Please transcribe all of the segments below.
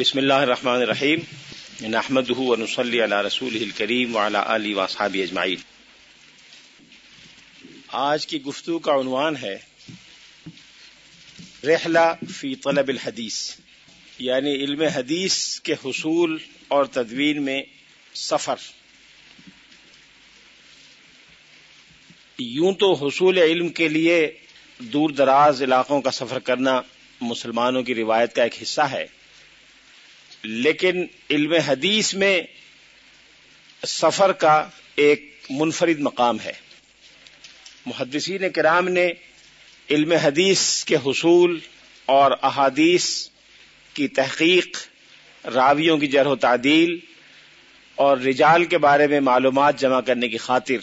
بسم اللہ الرحمن الرحیم. نحمد ونصلی علی رسول الکریم وعلی علی واصحاب اجمعین. آج کی گفتگو کا عنوان ہے رحلہ فی طلب الحدیث. یعنی علم حدیث کے حصول اور تدوین میں سفر. یوں تو حصول علم کے لیے دور دراز علاقوں کا سفر کرنا مسلمانوں کی روایت کا ایک حصہ ہے لیکن علم حدیث میں سفر کا ایک منفرد مقام ہے۔ محدثین کرام نے علم حدیث کے حصول اور احادیث کی تحقیق، راویوں کی جرح و تعدیل اور رجال کے بارے میں معلومات جمع کرنے کی خاطر،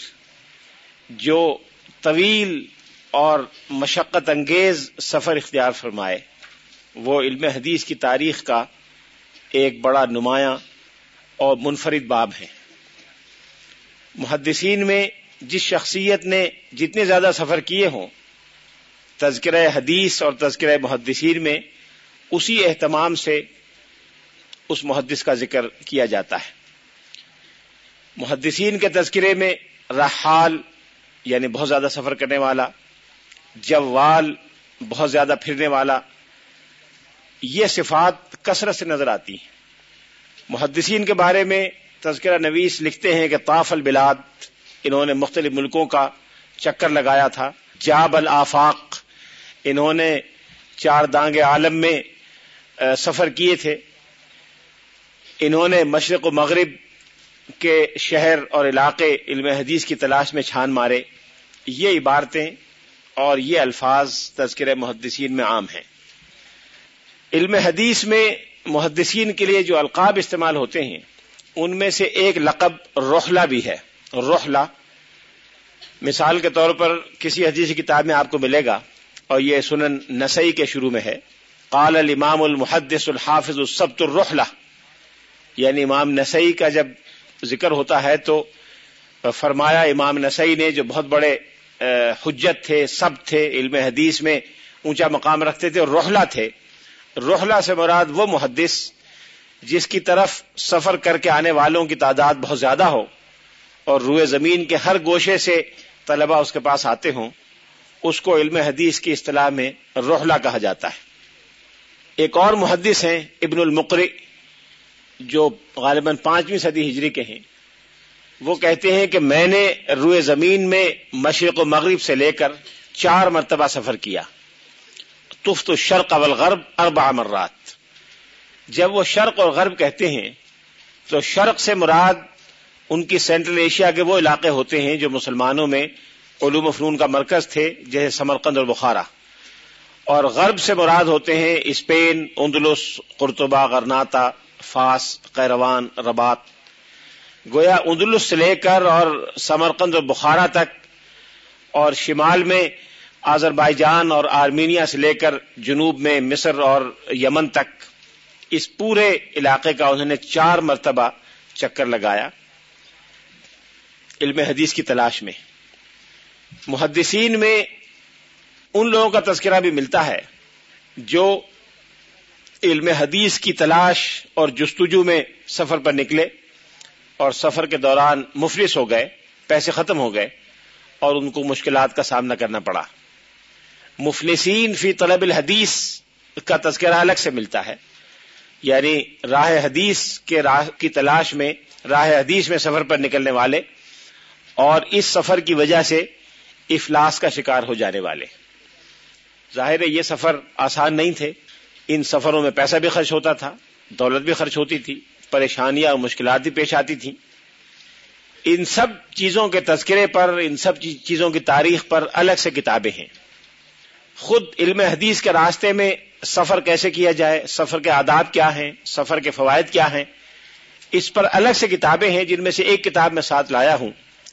جو طویل اور مشقت انگیز سفر اختیار فرمائے۔ وہ علم حدیث کی تاریخ کا ایک بڑا نمایاں اور منفرد باب ہے۔ محدثین میں جس شخصیت نے جتنے زیادہ سفر کیے ہوں، تذکرہ حدیث اور تذکرہ محدثین میں اسی اہتمام سے اس محدث کا ذکر کیا جاتا ہے۔ محدثین کے تذکرے میں رحال یعنی بہت زیادہ سفر کرنے والا، جوال بہت زیادہ پھرنے والا یہ صفات کثرت سے نظر آتی ہیں۔ محدثین کے بارے میں تذکرہ نویس لکھتے ہیں کہ طاف البلاد انہوں نے مختلف ملکوں کا چکر لگایا تھا۔ جاب الافاق انہوں نے چار دانگ عالم میں سفر کیے تھے۔ انہوں نے مشرق و مغرب کے شہر اور علاقے علم حدیث کی تلاش میں چھان مارے۔ یہ عبارتیں اور یہ الفاظ تذکرہ محدثین میں عام ہیں۔ علم حدیث میں محدثین کے لیے جو القاب استعمال ہوتے ہیں، ان میں سے ایک لقب روحلہ بھی ہے۔ روحلہ، مثال کے طور پر کسی حدیث کتاب میں آپ کو ملے گا اور یہ سنن نسئی کے شروع میں ہے۔ قال الامام المحدث الحافظ السبت الرحلہ یعنی امام نسئی کا جب ذکر ہوتا ہے تو فرمایا امام نسئی نے جو بہت بڑے حجت تھے، سب تھے، علم حدیث میں اونچا مقام رکھتے تھے اور روحلہ تھے۔ روحلہ سے مراد وہ محدث جس کی طرف سفر کر کے آنے والوں کی تعداد بہت زیادہ ہو اور روئے زمین کے ہر گوشے سے طلبہ اس کے پاس آتے ہوں، اس کو علم حدیث کی اصطلاح میں روحلہ کہا جاتا ہے۔ ایک اور محدث ہیں ابن المقری، جو غالباً پانچویں صدی ہجری کے ہیں۔ وہ کہتے ہیں کہ میں نے روئے زمین میں مشرق و مغرب سے لے کر چار مرتبہ سفر کیا۔ تفت الشرق والغرب اربع مرات۔ جب وہ شرق اور غرب کہتے ہیں، تو شرق سے مراد ان کی سینٹرل ایشیا کے وہ علاقے ہوتے ہیں جو مسلمانوں میں علوم و فنون کا مرکز تھے، جیسے سمرقند اور بخارا۔ اور غرب سے مراد ہوتے ہیں اسپین، اندلس، قرطبہ، غرناتا، فاس، قیروان ربات گویا اندلس سے لے کر اور سمرقند اور بخارا تک اور شمال میں آذربائیجان اور آرمینیا سے لے کر جنوب میں مصر اور یمن تک اس پورے علاقے کا انہوں نے چار مرتبہ چکر لگایا علم حدیث کی تلاش میں۔ محدثین میں ان لوگوں کا تذکرہ بھی ملتا ہے جو علم حدیث کی تلاش اور جستجو میں سفر پر نکلے اور سفر کے دوران مفلس ہو گئے، پیسے ختم ہو گئے اور ان کو مشکلات کا سامنا کرنا پڑا۔ مفلسین فی طلب الحدیث کا تذکرہ الگ سے ملتا ہے۔ یعنی راہ حدیث کے راہ کی تلاش میں، راہ حدیث میں سفر پر نکلنے والے اور اس سفر کی وجہ سے افلاس کا شکار ہو جانے والے۔ ظاہر ہے یہ سفر آسان نہیں تھے۔ ان سفروں میں پیسہ بھی خرچ ہوتا تھا، دولت بھی خرچ ہوتی تھی، پریشانیاں اور مشکلات بھی پیش آتی تھیں۔ ان سب چیزوں کے تذکرے پر، ان سب چیزوں کی تاریخ پر الگ سے کتابیں ہیں۔ خود علم حدیث کے راستے میں سفر کیسے کیا جائے، سفر کے آداب کیا ہیں، سفر کے فوائد کیا ہیں، اس پر الگ سے کتابیں ہیں جن میں سے ایک کتاب میں ساتھ لایا ہوں۔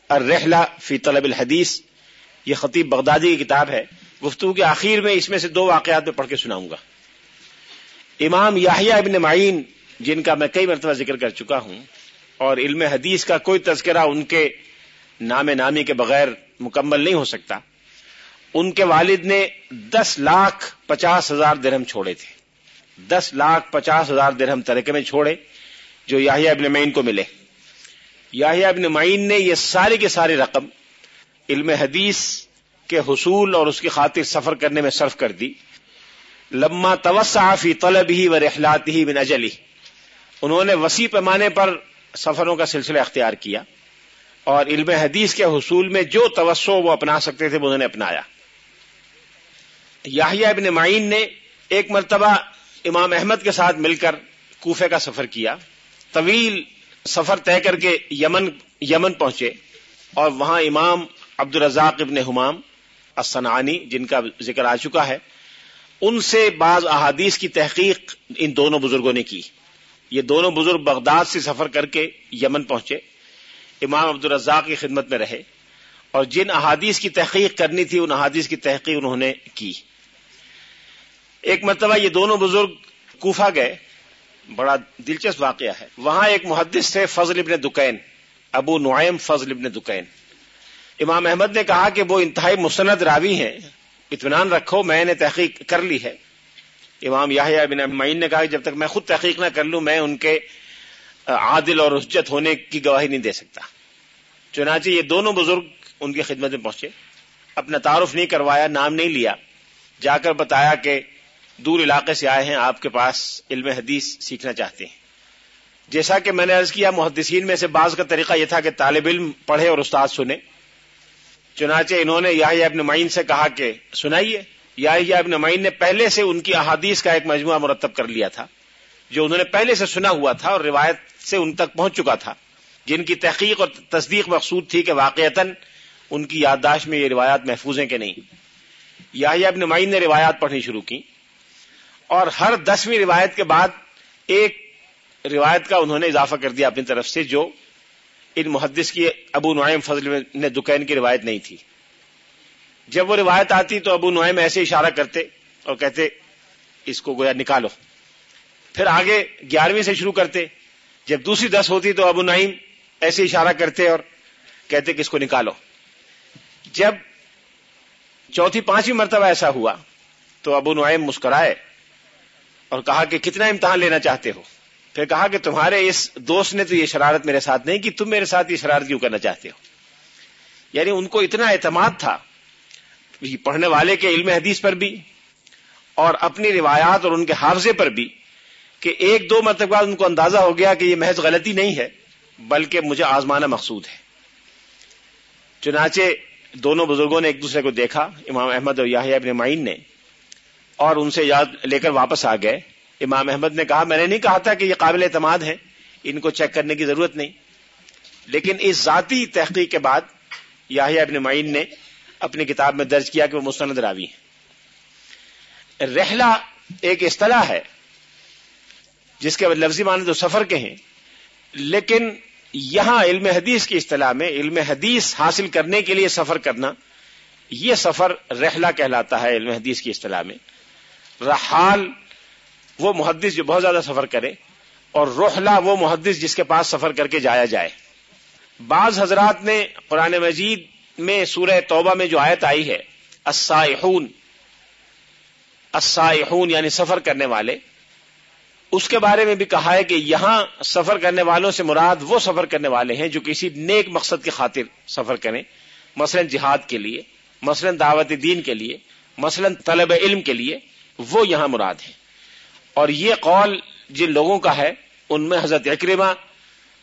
الرحلہ فی طلب الحدیث، یہ خطیب بغدادی کی کتاب ہے۔ گفتگو کے آخر میں اس میں سے دو واقعات میں پڑھ کے سناؤں گا۔ امام یاہیا ابن معین، جن کا میں کئی مرتبہ ذکر کر چکا ہوں، اور علم حدیث کا کوئی تذکرہ ان کے نام نامی کے بغیر مکمل نہیں ہو سکتا۔ ان کے والد نے دس لاکھ پچاس ہزار درہم چھوڑے تھے۔ دس لاکھ پچاس ہزار درہم ترکے میں چھوڑے جو یاہیا ابن معین کو ملے۔ یاہیا ابن معین نے یہ ساری کے ساری رقم علم حدیث کے حصول اور اس کی خاطر سفر کرنے میں صرف کر دی۔ لما توسع فی طلب ہی و رحلات ہی بن اجلی۔ انہوں نے وسیع پیمانے پر سفروں کا سلسلہ اختیار کیا اور علم حدیث کے حصول میں جو توسع وہ اپنا سکتے تھے وہ انہوں نے اپنایا۔ یاہیا ابن معین نے ایک مرتبہ امام احمد کے ساتھ مل کر کوفے کا سفر کیا۔ طویل سفر طے کر کے یمن یمن پہنچے اور وہاں امام عبد الرزاق ابن حمام الصنعانی، جن کا ذکر آ چکا ہے، ان سے بعض احادیث کی تحقیق ان دونوں بزرگوں نے کی۔ یہ دونوں بزرگ بغداد سے سفر کر کے یمن پہنچے۔ امام عبد الرزاق کی خدمت میں رہے اور جن احادیث کی تحقیق کرنی تھی، ان احادیث کی تحقیق انہوں نے کی۔ ایک مرتبہ یہ دونوں بزرگ کوفہ گئے، بڑا دلچسپ واقعہ ہے۔ وہاں ایک محدث تھے، فضل ابن دکین، ابو نعیم فضل ابن دکین۔ امام احمد نے کہا کہ وہ انتہائی مستند راوی ہیں۔ اطمینان رکھو، میں نے تحقیق کر لی ہے۔ امام یاہیا بن معین نے کہا کہ جب تک میں خود تحقیق نہ کر لوں، میں ان کے عادل اور حجت ہونے کی گواہی نہیں دے سکتا۔ چنانچہ یہ دونوں بزرگ ان کی خدمت میں پہنچے۔ اپنا تعارف نہیں کروایا، نام نہیں لیا۔ جا کر بتایا کہ دور علاقے سے آئے ہیں، آپ کے پاس علم حدیث سیکھنا چاہتے ہیں۔ جیسا کہ میں نے عرض کیا، محدثین میں سے بعض کا طریقہ یہ تھا کہ طالب علم پڑھے اور استاد سنے چنانچہ انہوں نے یا ابن معین سے کہا کہ، سنائیے یا ابن معین نے پہلے سے ان کی احادیث کا ایک مجموعہ مرتب کر لیا تھا، جو انہوں نے پہلے سے سنا ہوا تھا اور روایت سے ان تک پہنچ چکا تھا۔ جن کی تحقیق اور تصدیق مقصود تھی کہ واقعتاً ان کی یادداشت میں یہ روایات محفوظ ہیں کہ نہیں۔ یا ابن معین نے روایات پڑھنی شروع کی۔ اور ہر دسویں روایت کے بعد ایک روایت کا انہوں نے اضافہ کر دیا اپنی طرف سے جو ان محدث کی ابو نعیم فضل نے دکین کی روایت نہیں تھی۔ جب وہ روایت آتی تو ابو نعیم ایسے اشارہ کرتے اور کہتے، اس کو گویا نکالو۔ پھر آگے گیارہویں سے شروع کرتے۔ جب دوسری دس ہوتی تو ابو نعیم ایسے اشارہ کرتے اور کہتے کہ اس کو نکالو۔ جب چوتھی پانچویں مرتبہ ایسا ہوا تو ابو نعیم مسکرائے۔ اور کہا کہ کتنا امتحان لینا چاہتے ہو؟ پھر کہا کہ تمہارے اس دوست نے تو یہ شرارت میرے ساتھ نہیں کہ تم میرے ساتھ یہ شرارت کیوں کرنا چاہتے ہو؟ یعنی ان کو اتنا اعتماد تھا پڑھنے والے کے علم حدیث پر بھی اور اپنی روایات اور ان کے حافظے پر بھی کہ ایک دو مرتبہ ان کو اندازہ ہو گیا کہ یہ محض غلطی نہیں ہے، بلکہ مجھے آزمانا مقصود ہے۔ چنانچہ دونوں بزرگوں نے ایک دوسرے کو دیکھا، امام احمد اور یاہی ابن معین نے۔ اور ان سے یاد لے کر واپس آ گئے۔ امام احمد نے کہا، میں نے نہیں کہا تھا کہ یہ قابل اعتماد ہے ان کو چیک کرنے کی ضرورت نہیں۔ لیکن اس ذاتی تحقیق کے بعد یاہیا ابن معین نے اپنی کتاب میں درج کیا کہ وہ مستند راوی ہیں۔ رحلہ ایک اصطلاح ہے، جس کے لفظی معنی تو سفر کے ہیں، لیکن یہاں علم حدیث کی اصطلاح میں علم حدیث حاصل کرنے کے لیے سفر کرنا، یہ سفر رحلہ کہلاتا ہے، علم حدیث کی اصطلاح میں۔ رحال، وہ محدث جو بہت زیادہ سفر کرے، اور روحلا وہ محدث جس کے پاس سفر کر کے جایا جائے۔ بعض حضرات نے قرآن مجید میں سورہ توبہ میں جو آیت آئی ہے، السائحون السائحون یعنی سفر کرنے والے، اس کے بارے میں بھی کہا ہے کہ یہاں سفر کرنے والوں سے مراد وہ سفر کرنے والے ہیں جو کسی نیک مقصد کی خاطر سفر کریں۔ مثلا جہاد کے لیے، مثلا دعوت دین کے لیے، مثلا طلب علم کے لیے وہ یہاں مراد ہیں۔ اور یہ قول جن لوگوں کا ہے، ان میں حضرت اکرما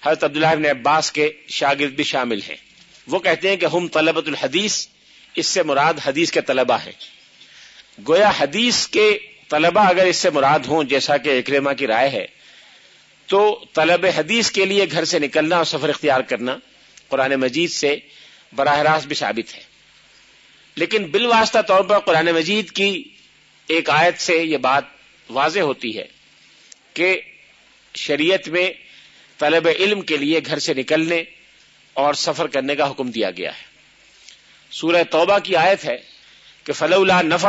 حضرت عبداللہ ابن عباس کے شاگرد بھی شامل ہیں۔ وہ کہتے ہیں کہ ہم طلبت الحدیث، اس سے مراد حدیث کے طلبہ ہیں۔ گویا حدیث کے طلبہ اگر اس سے مراد ہوں، جیسا کہ اکرما کی رائے ہے، تو طلب حدیث کے لیے گھر سے نکلنا اور سفر اختیار کرنا قرآن مجید سے براہ راست بھی ثابت ہے۔ لیکن بالواسطہ طور پر قرآن مجید کی ایک آیت سے یہ بات واضح ہوتی ہے کہ شریعت میں طلب علم کے لیے گھر سے نکلنے اور سفر کرنے کا حکم دیا گیا ہے۔ سورہ توبہ کی آیت ہے کہ فلولا نفع